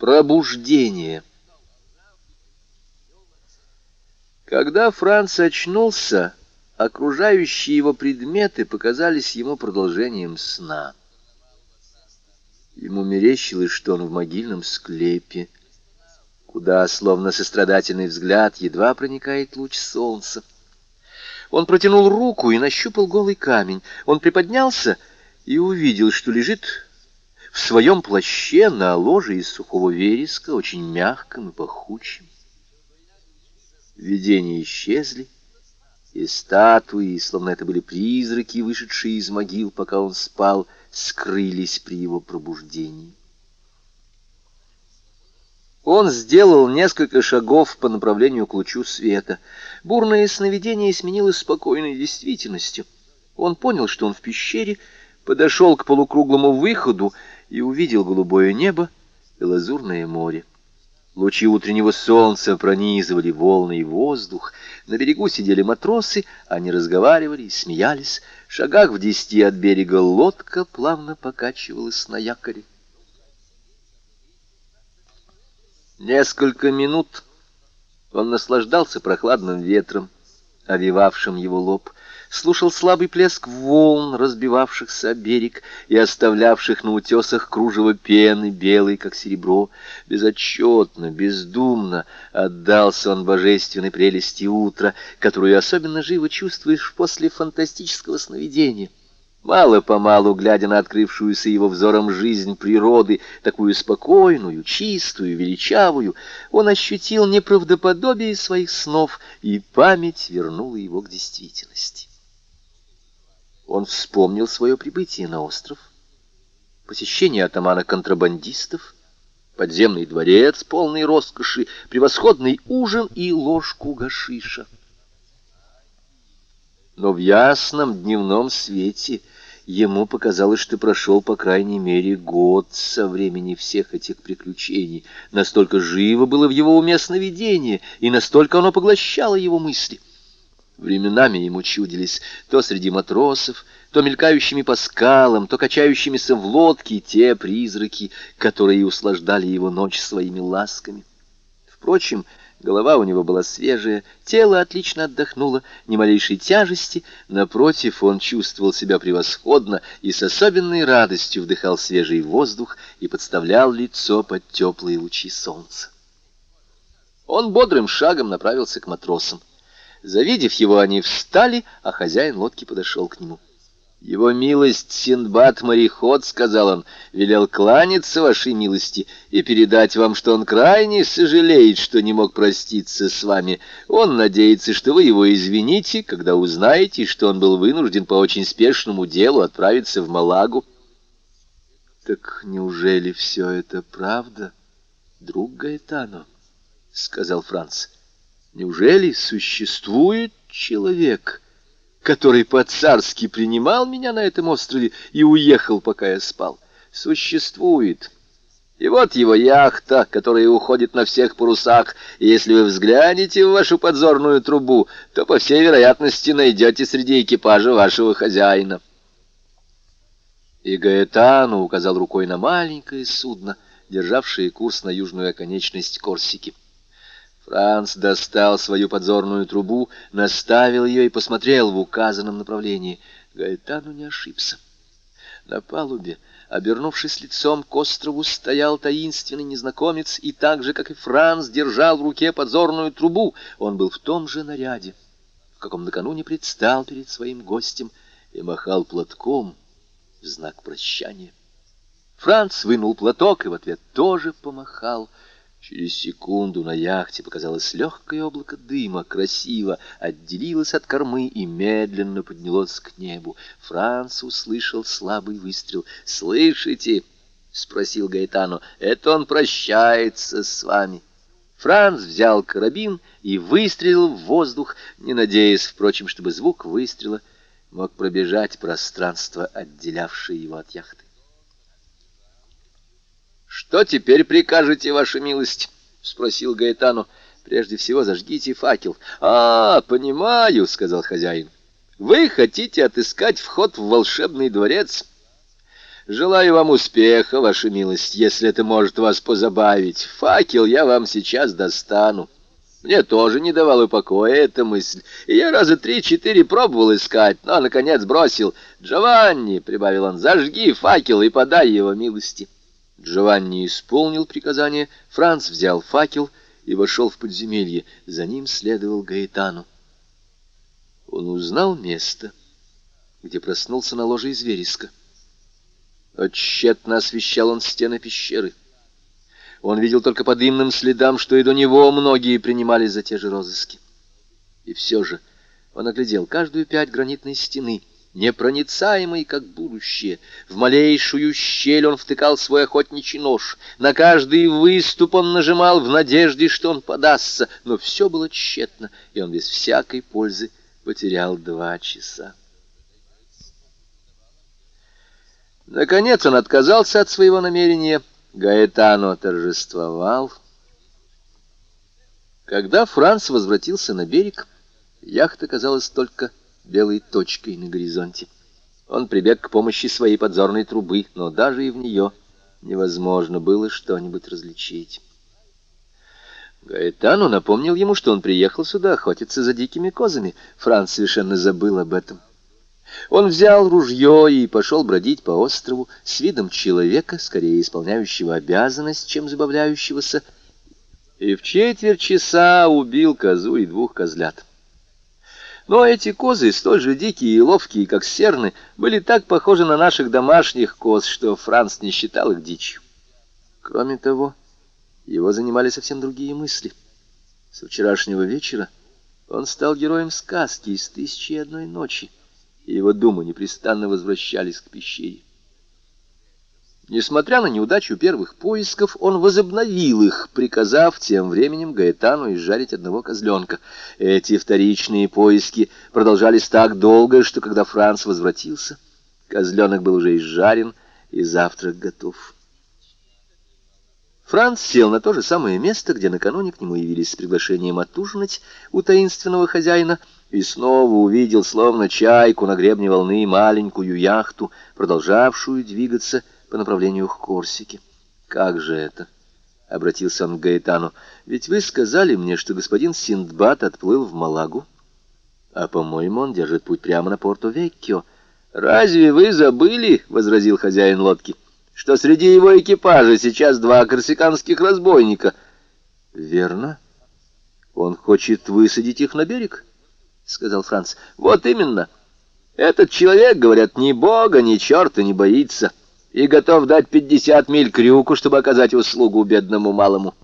Пробуждение. Когда Франц очнулся, окружающие его предметы показались ему продолжением сна. Ему мерещилось, что он в могильном склепе, куда, словно сострадательный взгляд, едва проникает луч солнца. Он протянул руку и нащупал голый камень. Он приподнялся и увидел, что лежит в своем плаще на ложе из сухого вереска, очень мягком и пахучем. Видения исчезли, и статуи, словно это были призраки, вышедшие из могил, пока он спал, скрылись при его пробуждении. Он сделал несколько шагов по направлению к лучу света. Бурное сновидение сменилось спокойной действительностью. Он понял, что он в пещере, подошел к полукруглому выходу и увидел голубое небо и лазурное море. Лучи утреннего солнца пронизывали волны и воздух. На берегу сидели матросы, они разговаривали и смеялись. В шагах в десяти от берега лодка плавно покачивалась на якоре. Несколько минут он наслаждался прохладным ветром, овивавшим его лоб, слушал слабый плеск волн, разбивавшихся о берег и оставлявших на утесах кружево пены, белой, как серебро. Безотчетно, бездумно отдался он божественной прелести утра, которую особенно живо чувствуешь после фантастического сновидения. Мало-помалу, глядя на открывшуюся его взором жизнь природы, такую спокойную, чистую, величавую, он ощутил неправдоподобие своих снов, и память вернула его к действительности. Он вспомнил свое прибытие на остров, посещение атамана контрабандистов, подземный дворец, полный роскоши, превосходный ужин и ложку гашиша. Но в ясном дневном свете ему показалось, что прошел, по крайней мере, год со времени всех этих приключений. Настолько живо было в его уме сновидение, и настолько оно поглощало его мысли — Временами ему чудились то среди матросов, то мелькающими по скалам, то качающимися в лодке те призраки, которые услаждали его ночь своими ласками. Впрочем, голова у него была свежая, тело отлично отдохнуло, ни малейшей тяжести, напротив, он чувствовал себя превосходно и с особенной радостью вдыхал свежий воздух и подставлял лицо под теплые лучи солнца. Он бодрым шагом направился к матросам. Завидев его, они встали, а хозяин лодки подошел к нему. «Его милость Синдбад-мореход, — сказал он, — велел кланяться вашей милости и передать вам, что он крайне сожалеет, что не мог проститься с вами. Он надеется, что вы его извините, когда узнаете, что он был вынужден по очень спешному делу отправиться в Малагу». «Так неужели все это правда, друг Гаэтано?» — сказал Франц. Неужели существует человек, который по-царски принимал меня на этом острове и уехал, пока я спал? Существует. И вот его яхта, которая уходит на всех парусах, и если вы взглянете в вашу подзорную трубу, то, по всей вероятности, найдете среди экипажа вашего хозяина. И Гаэтану указал рукой на маленькое судно, державшее курс на южную оконечность Корсики. Франц достал свою подзорную трубу, наставил ее и посмотрел в указанном направлении. Гаэтану не ошибся. На палубе, обернувшись лицом к острову, стоял таинственный незнакомец, и так же, как и Франц, держал в руке подзорную трубу. Он был в том же наряде, в каком накануне предстал перед своим гостем, и махал платком в знак прощания. Франц вынул платок и в ответ тоже помахал — Через секунду на яхте показалось легкое облако дыма, красиво отделилось от кормы и медленно поднялось к небу. Франц услышал слабый выстрел. «Слышите?» — спросил Гаэтано. «Это он прощается с вами». Франц взял карабин и выстрелил в воздух, не надеясь, впрочем, чтобы звук выстрела мог пробежать пространство, отделявшее его от яхты. «Что теперь прикажете, ваша милость?» — спросил Гаэтану. «Прежде всего зажгите факел». «А, понимаю», — сказал хозяин. «Вы хотите отыскать вход в волшебный дворец?» Желаю вам успеха, ваша милость, если это может вас позабавить. Факел я вам сейчас достану. Мне тоже не давала покоя эта мысль, и я раза три-четыре пробовал искать, но, наконец, бросил. «Джованни», — прибавил он, — «зажги факел и подай его милости». Джованни исполнил приказание, Франц взял факел и вошел в подземелье. За ним следовал Гаэтану. Он узнал место, где проснулся на ложе из вереска. Отчетно освещал он стены пещеры. Он видел только по дымным следам, что и до него многие принимали за те же розыски. И все же он оглядел каждую пять гранитной стены, непроницаемой, как будущее. В малейшую щель он втыкал свой охотничий нож. На каждый выступ он нажимал в надежде, что он подастся. Но все было тщетно, и он без всякой пользы потерял два часа. Наконец он отказался от своего намерения Гаэтано торжествовал. Когда Франц возвратился на берег, яхта казалась только белой точкой на горизонте. Он прибег к помощи своей подзорной трубы, но даже и в нее невозможно было что-нибудь различить. Гаэтану напомнил ему, что он приехал сюда охотиться за дикими козами. Франц совершенно забыл об этом. Он взял ружье и пошел бродить по острову с видом человека, скорее исполняющего обязанность, чем забавляющегося, и в четверть часа убил козу и двух козлят. Но эти козы, столь же дикие и ловкие, как серны, были так похожи на наших домашних коз, что Франц не считал их дичью. Кроме того, его занимали совсем другие мысли. Со вчерашнего вечера он стал героем сказки из «Тысячи и одной ночи», и его думы непрестанно возвращались к пещере. Несмотря на неудачу первых поисков, он возобновил их, приказав тем временем Гаэтану изжарить одного козленка. Эти вторичные поиски продолжались так долго, что когда Франц возвратился, козленок был уже изжарен, и завтрак готов. Франц сел на то же самое место, где накануне к нему явились с приглашением отужинать у таинственного хозяина — и снова увидел, словно чайку на гребне волны, маленькую яхту, продолжавшую двигаться по направлению к Корсике. «Как же это?» — обратился он к Гаэтану. «Ведь вы сказали мне, что господин Синдбад отплыл в Малагу, а, по-моему, он держит путь прямо на Порто-Веккио». «Разве вы забыли, — возразил хозяин лодки, — что среди его экипажа сейчас два корсиканских разбойника?» «Верно. Он хочет высадить их на берег?» — сказал Франц. «Вот именно. Этот человек, говорят, ни бога, ни черта не боится и готов дать пятьдесят миль крюку, чтобы оказать услугу бедному малому».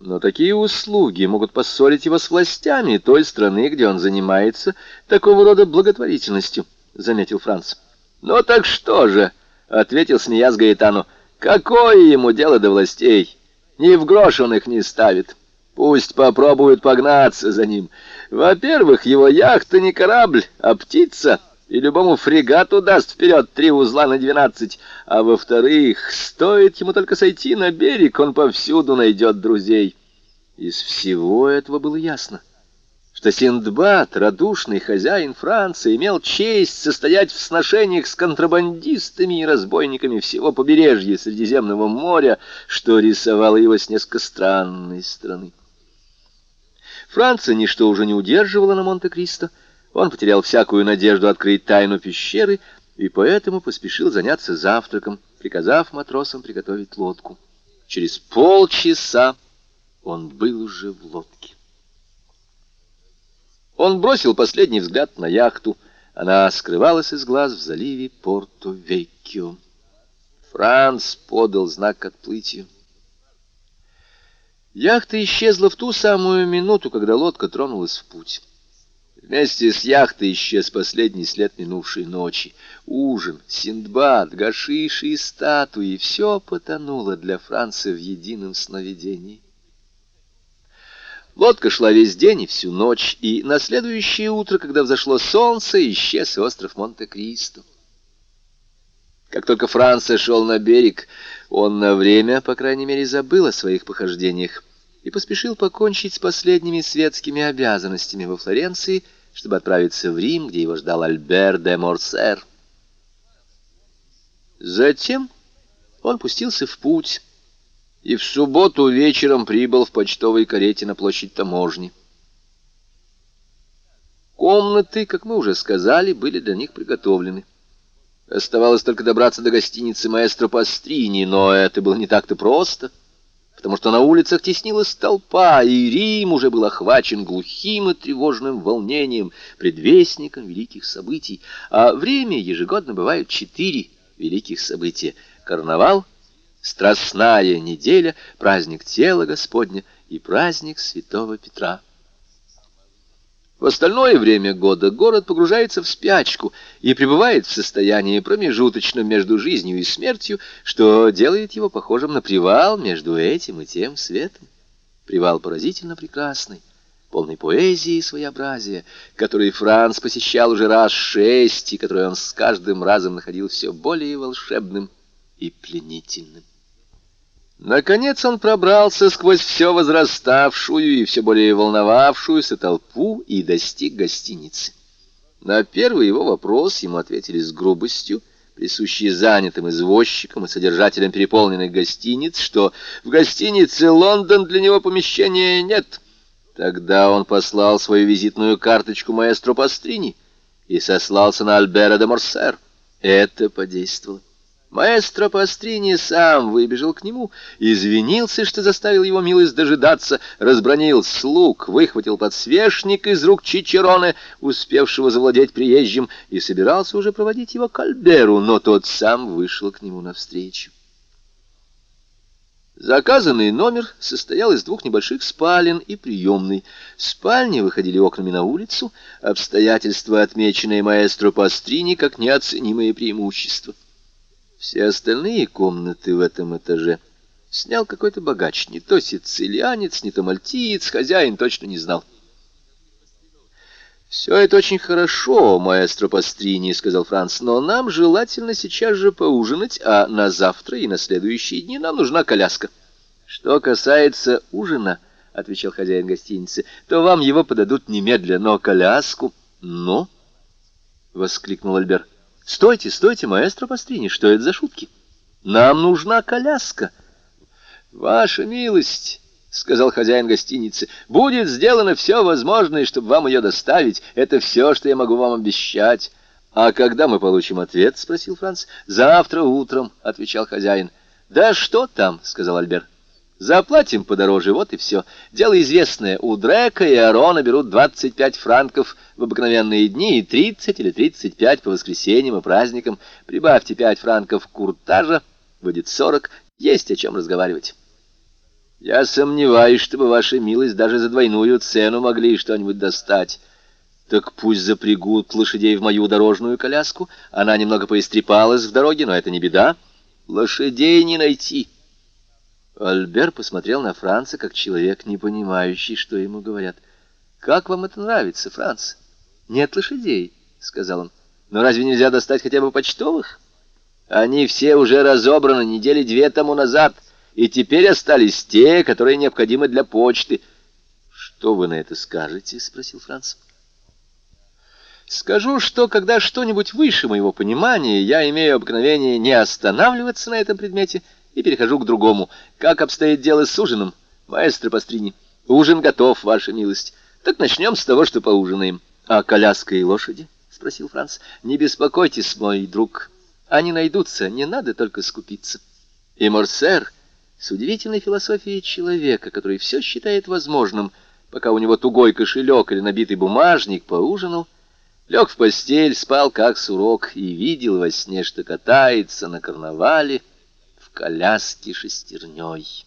Но такие услуги могут поссорить его с властями той страны, где он занимается такого рода благотворительностью, — заметил Франц. «Ну так что же?» — ответил смеясь Гаэтану. «Какое ему дело до властей? Ни в грош он их не ставит». Пусть попробуют погнаться за ним. Во-первых, его яхта не корабль, а птица, и любому фрегату даст вперед три узла на двенадцать. А во-вторых, стоит ему только сойти на берег, он повсюду найдет друзей. Из всего этого было ясно, что Синдбад, радушный хозяин Франции, имел честь состоять в сношениях с контрабандистами и разбойниками всего побережья Средиземного моря, что рисовало его с несколько странной стороны. Франца ничто уже не удерживало на Монте-Кристо. Он потерял всякую надежду открыть тайну пещеры и поэтому поспешил заняться завтраком, приказав матросам приготовить лодку. Через полчаса он был уже в лодке. Он бросил последний взгляд на яхту. Она скрывалась из глаз в заливе Порто-Веккио. Франц подал знак к отплытию. Яхта исчезла в ту самую минуту, когда лодка тронулась в путь. Вместе с яхтой исчез последний след минувшей ночи. Ужин, Синдбад, гашиши и статуи — все потонуло для Франца в едином сновидении. Лодка шла весь день и всю ночь, и на следующее утро, когда взошло солнце, исчез остров Монте-Кристо. Как только Франц шел на берег, он на время, по крайней мере, забыл о своих похождениях и поспешил покончить с последними светскими обязанностями во Флоренции, чтобы отправиться в Рим, где его ждал Альбер де Морсер. Затем он пустился в путь и в субботу вечером прибыл в почтовой карете на площадь таможни. Комнаты, как мы уже сказали, были для них приготовлены. Оставалось только добраться до гостиницы маэстро Пастрини, но это было не так-то просто, потому что на улицах теснилась толпа, и Рим уже был охвачен глухим и тревожным волнением, предвестником великих событий. А время ежегодно бывает четыре великих события. Карнавал, Страстная неделя, праздник тела Господня и праздник Святого Петра. В остальное время года город погружается в спячку и пребывает в состоянии промежуточном между жизнью и смертью, что делает его похожим на привал между этим и тем светом. Привал поразительно прекрасный, полный поэзии и своеобразия, который Франц посещал уже раз шесть, и который он с каждым разом находил все более волшебным и пленительным. Наконец он пробрался сквозь все возраставшую и все более волновавшуюся толпу и достиг гостиницы. На первый его вопрос ему ответили с грубостью, присущей занятым извозчикам и содержателям переполненных гостиниц, что в гостинице «Лондон» для него помещения нет. Тогда он послал свою визитную карточку маэстро Пастрини и сослался на Альбера де Морсер. Это подействовало. Маэстро Пастрини сам выбежал к нему, извинился, что заставил его милость дожидаться, разбронил слуг, выхватил подсвечник из рук Чичероне, успевшего завладеть приезжим, и собирался уже проводить его к Альберу, но тот сам вышел к нему навстречу. Заказанный номер состоял из двух небольших спален и приемной. Спальни выходили окнами на улицу, обстоятельства, отмеченные маэстро Пастрини, как неоценимое преимущество. Все остальные комнаты в этом этаже снял какой-то богач, не то сицилианец, не то мальтиец, хозяин точно не знал. «Все это очень хорошо, маэстро Пастрини», — сказал Франц, «но нам желательно сейчас же поужинать, а на завтра и на следующие дни нам нужна коляска». «Что касается ужина», — отвечал хозяин гостиницы, — «то вам его подадут немедленно, но коляску...» «Ну?» — воскликнул Альбер. «Стойте, стойте, маэстро Пастрини, что это за шутки? Нам нужна коляска». «Ваша милость», — сказал хозяин гостиницы, — «будет сделано все возможное, чтобы вам ее доставить. Это все, что я могу вам обещать». «А когда мы получим ответ?» — спросил Франц. «Завтра утром», — отвечал хозяин. «Да что там?» — сказал Альберт. Заплатим подороже, вот и все. Дело известное. У Дрека и Арона берут 25 франков в обыкновенные дни и 30 или 35 по воскресеньям и праздникам. Прибавьте 5 франков куртажа, будет 40. Есть о чем разговаривать. Я сомневаюсь, чтобы ваша милость даже за двойную цену могли что-нибудь достать. Так пусть запрягут лошадей в мою дорожную коляску. Она немного поистрепалась в дороге, но это не беда. Лошадей не найти. Альбер посмотрел на Франца, как человек, не понимающий, что ему говорят. «Как вам это нравится, Франц?» «Нет лошадей», — сказал он. «Но разве нельзя достать хотя бы почтовых?» «Они все уже разобраны недели две тому назад, и теперь остались те, которые необходимы для почты». «Что вы на это скажете?» — спросил Франц. «Скажу, что когда что-нибудь выше моего понимания, я имею обыкновение не останавливаться на этом предмете, — и перехожу к другому. Как обстоит дело с ужином, маэстро Пастрини? Ужин готов, ваша милость. Так начнем с того, что поужинаем. А коляска и лошади? Спросил Франц. Не беспокойтесь, мой друг. Они найдутся, не надо только скупиться. И Морсер, с удивительной философией человека, который все считает возможным, пока у него тугой кошелек или набитый бумажник, поужинал, лег в постель, спал как сурок и видел во сне, что катается на карнавале, коляски шестерней.